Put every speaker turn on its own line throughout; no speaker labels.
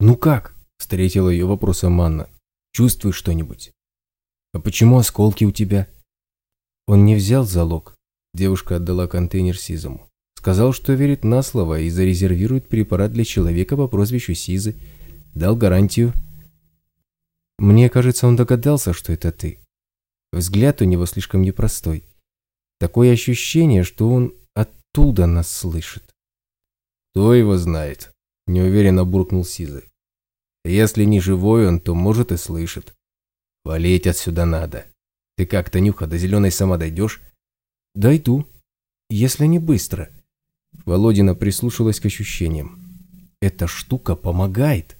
«Ну как?» – встретила ее вопросом Манна. «Чувствуешь что-нибудь?» «А почему осколки у тебя?» Он не взял залог. Девушка отдала контейнер Сизому. Сказал, что верит на слово и зарезервирует препарат для человека по прозвищу Сизы. Дал гарантию. Мне кажется, он догадался, что это ты. Взгляд у него слишком непростой. Такое ощущение, что он оттуда нас слышит.
«Кто его знает?» – неуверенно буркнул Сизы. «Если не живой он, то, может, и слышит. Валить отсюда надо. Ты как, Танюха, до зеленой сама дойдешь?»
«Дойду, если не быстро». Володина прислушалась к ощущениям. «Эта штука помогает.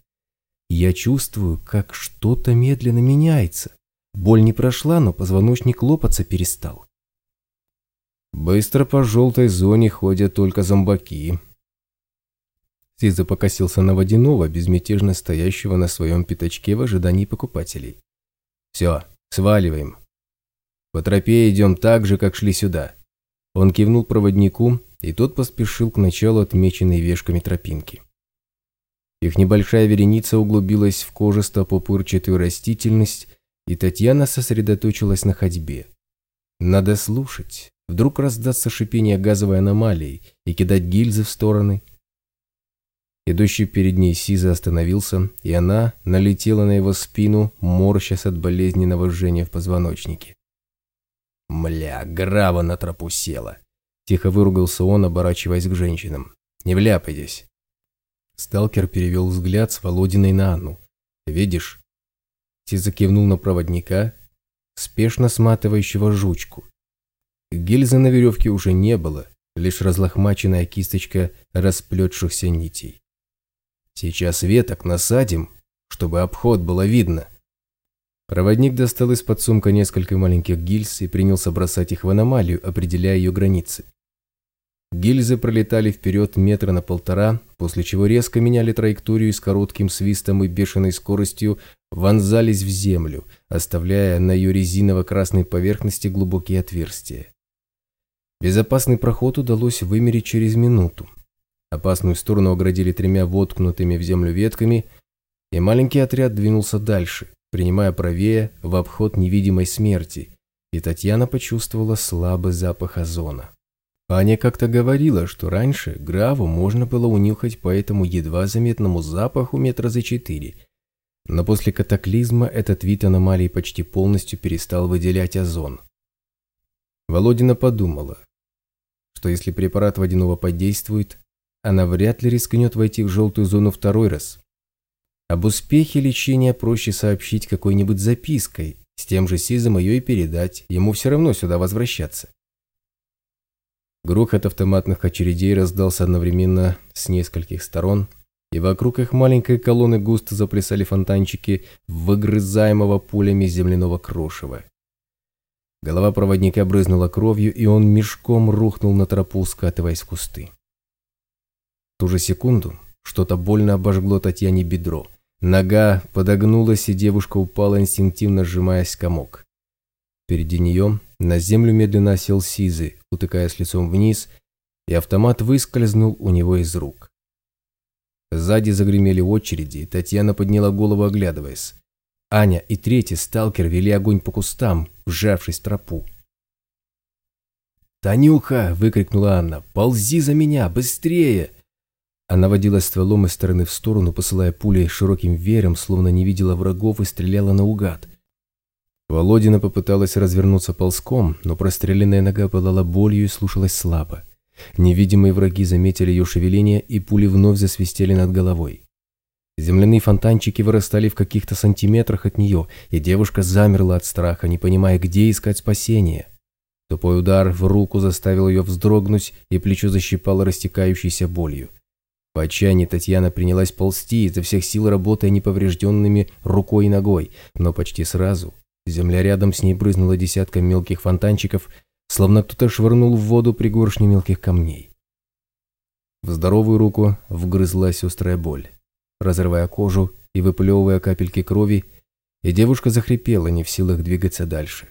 Я чувствую, как что-то медленно меняется. Боль не прошла, но позвоночник лопаться перестал.
Быстро по желтой зоне ходят только зомбаки.
Сиза покосился на водяного, безмятежно стоящего на своем пятачке в ожидании покупателей.
«Все, сваливаем. По тропе идем так же, как шли сюда».
Он кивнул проводнику, и тот поспешил к началу отмеченной вешками тропинки. Их небольшая вереница углубилась в кожисто-пупырчатую растительность, и Татьяна сосредоточилась на ходьбе. Надо слушать. Вдруг раздастся шипение газовой аномалии и кидать гильзы в стороны. Идущий перед ней Сиза остановился, и она налетела на его спину, морщась от болезненного жжения в позвоночнике.
«Мля, грава на тропу села!»
Тихо выругался он, оборачиваясь к женщинам. «Не вляпайтесь!» Сталкер перевел взгляд с Володиной на Анну. «Видишь?» Сиза кивнул на проводника, спешно сматывающего жучку. Гильзы на веревке уже не было, лишь разлохмаченная кисточка расплетшихся нитей. «Сейчас веток насадим, чтобы обход было видно». Проводник достал из-под сумка несколько маленьких гильз и принялся бросать их в аномалию, определяя ее границы. Гильзы пролетали вперед метра на полтора, после чего резко меняли траекторию и с коротким свистом и бешеной скоростью вонзались в землю, оставляя на ее резиново-красной поверхности глубокие отверстия. Безопасный проход удалось вымерить через минуту. Опасную сторону оградили тремя воткнутыми в землю ветками, и маленький отряд двинулся дальше, принимая правее в обход невидимой смерти, и Татьяна почувствовала слабый запах озона. Аня как-то говорила, что раньше Граву можно было унюхать по этому едва заметному запаху метра за четыре. Но после катаклизма этот вид аномалии почти полностью перестал выделять озон. Володина подумала, что если препарат водяного подействует, она вряд ли рискнет войти в желтую зону второй раз. Об успехе лечения проще сообщить какой-нибудь запиской, с тем же Сизом ее и передать, ему все равно сюда возвращаться. Грохот автоматных очередей раздался одновременно с нескольких сторон, и вокруг их маленькой колонны густо заплясали фонтанчики выгрызаемого пулями земляного крошева. Голова проводника брызнула кровью, и он мешком рухнул на тропу, скатываясь в кусты. Ту же секунду что-то больно обожгло Татьяне бедро. Нога подогнулась, и девушка упала, инстинктивно сжимаясь комок. Впереди нее на землю медленно осел Сизы, утыкаясь лицом вниз, и автомат выскользнул у него из рук. Сзади загремели очереди, и Татьяна подняла голову, оглядываясь. Аня и третий сталкер вели огонь по кустам, вжавшись в тропу. «Танюха!» – выкрикнула Анна. «Ползи за меня! Быстрее!» Она водила стволом из стороны в сторону, посылая пули широким веером, словно не видела врагов и стреляла наугад. Володина попыталась развернуться ползком, но простреленная нога пылала болью и слушалась слабо. Невидимые враги заметили ее шевеление, и пули вновь засвистели над головой. Земляные фонтанчики вырастали в каких-то сантиметрах от нее, и девушка замерла от страха, не понимая, где искать спасение. Тупой удар в руку заставил ее вздрогнуть, и плечо защипало растекающейся болью. В отчаянии Татьяна принялась ползти, изо всех сил работая неповрежденными рукой и ногой, но почти сразу Земля рядом с ней брызнула десятком мелких фонтанчиков, словно кто-то швырнул в воду пригоршню мелких камней. В здоровую руку вгрызлась острая боль, разрывая кожу и выплевывая капельки крови, и девушка захрипела, не в силах двигаться дальше.